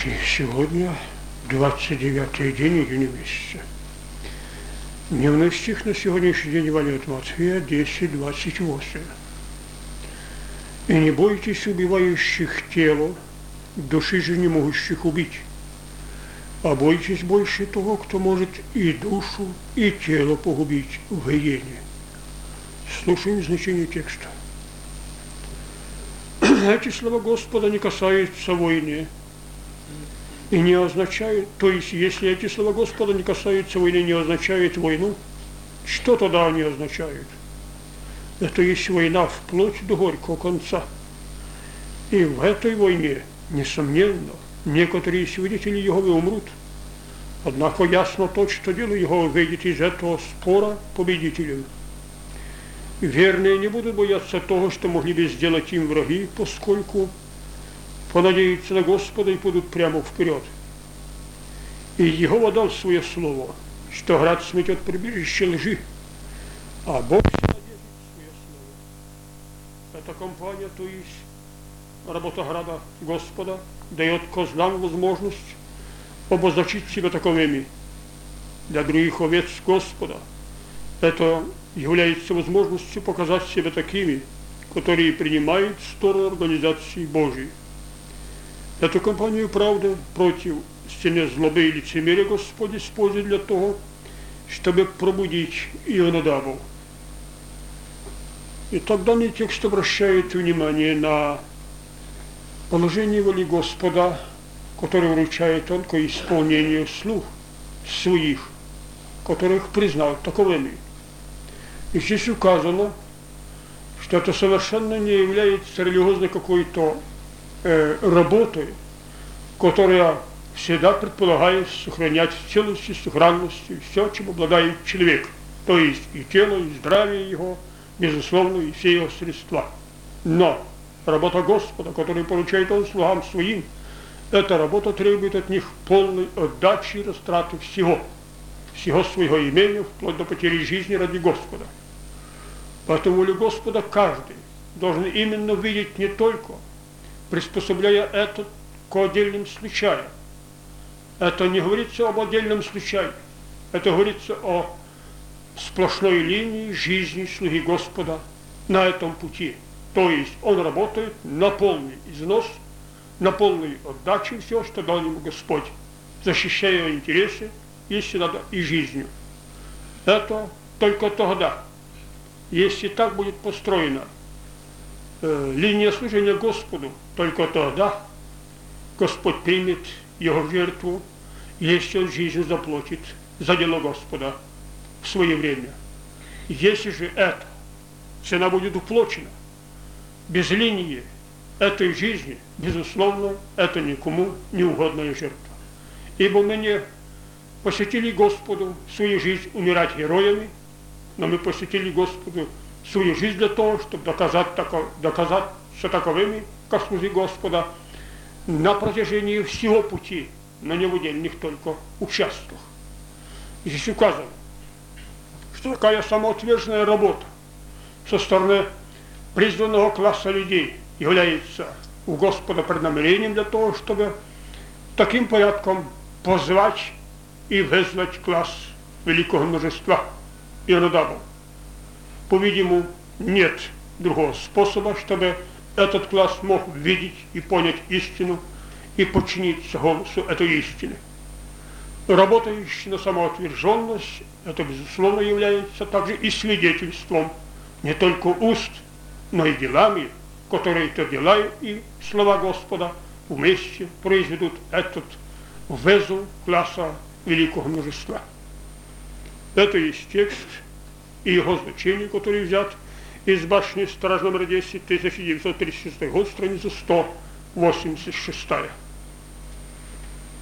Сегодня 29 день июня месяца. Дневной стих на сегодняшний день от Матфея 10, 28. «И не бойтесь убивающих тело, души же не могущих убить, а бойтесь больше того, кто может и душу, и тело погубить в иене». Слушаем значение текста. Эти слова Господа не касаются войны, и не означают, то есть если эти слова Господа не касаются войны, не означают войну, что тогда они означают? Это есть война вплоть до горького конца. И в этой войне, несомненно, некоторые свидетели Иеговы умрут. Однако ясно то, что дело Иеговы выйдет из этого спора победителем. Верные не будут бояться того, что могли бы сделать им враги, поскольку понадеются на Господа и пойдут прямо вперед. И Егова дал свое слово, что град сметет прибежище лжи, а Бог надежит свое слово. Эта компания, то есть работа града Господа, дает козлам возможность обозначить себя таковыми для других овец Господа. Это является возможностью показать себя такими, которые принимают сторону организации Божьей. Эту кампанию правды против стены злобы и лицемерия Господь использует для того, чтобы пробудить Ионадабу. И тогда мне текст обращает внимание на положение воли Господа, который вручает только исполнению слух своих, которых признал таковыми. И здесь указано, что это совершенно не является религиозной какой-то работой, которая всегда предполагает сохранять целость и сохранность и все, чем обладает человек, то есть и тело, и здравие его, безусловно, и все его средства. Но работа Господа, которую поручает Он слугам своим, эта работа требует от них полной отдачи и растраты всего, всего своего имения, вплоть до потери жизни ради Господа. Поэтому волю Господа каждый должен именно видеть не только – приспособляя это к отдельным случаям. Это не говорится об отдельном случае, это говорится о сплошной линии жизни слуги Господа на этом пути. То есть он работает на полный износ, на полной отдаче все, что дал ему Господь, защищая его интересы, если надо, и жизнью. Это только тогда, если так будет построено – линия служения Господу, только тогда Господь примет его жертву, если он жизнь заплатит за дело Господа в свое время. Если же это цена будет уплачена без линии этой жизни, безусловно, это никому не угодная жертва. Ибо мы не посвятили Господу свою жизнь умирать героями, но мы посвятили Господу свою жизнь для того, чтобы доказать, тако, доказаться таковыми, как служи Господа, на протяжении всего пути, на невыдельных только участках. Здесь указано, что такая самоотверженная работа со стороны призванного класса людей является у Господа преднамерением для того, чтобы таким порядком позвать и вызвать класс великого множества иродавов. По-видимому, нет другого способа, чтобы этот класс мог видеть и понять истину и подчиниться голосу этой истины. Работающий на самоотверженность, это, безусловно, является также и свидетельством не только уст, но и делами, которые это дела и слова Господа вместе произведут этот везу класса великого множества. Это есть текст и его значение, который взят из башни «Страж номер 10», 1936 год, страница 186.